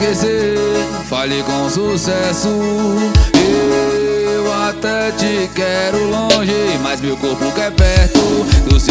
esquecer, fale com sucesso. Eu até te quero longe, mas meu corpo quer perto do seu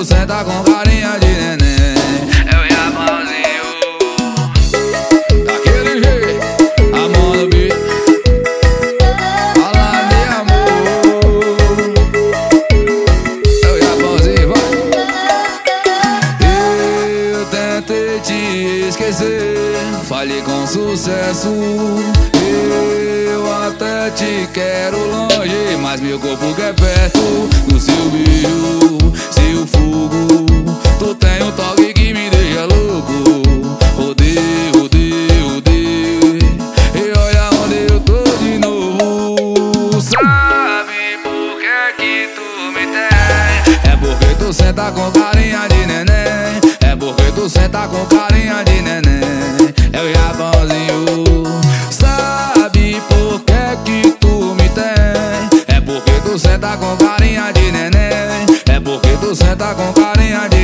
tu senta com carinha de neném. Eu e a mãozinho. Daquele jeito, a mão no bico. Fala de amor. Eu e a mãozinha, vai. Eu tentei te esquecer, falei com sucesso. Eu até te quero longe, mas meu corpo quer perto do seu beijo, fogo. Tu tem um toque que me deixa louco. Odeio, odeio, odeio. E olha onde eu tô de novo. Sabe por que que tu me tem? É porque tu senta com carinha de neném. É porque tu senta com carinha de neném. É o Bonzinho Sabe por que que tu me tem? É porque tu senta com carinha senta com carinha de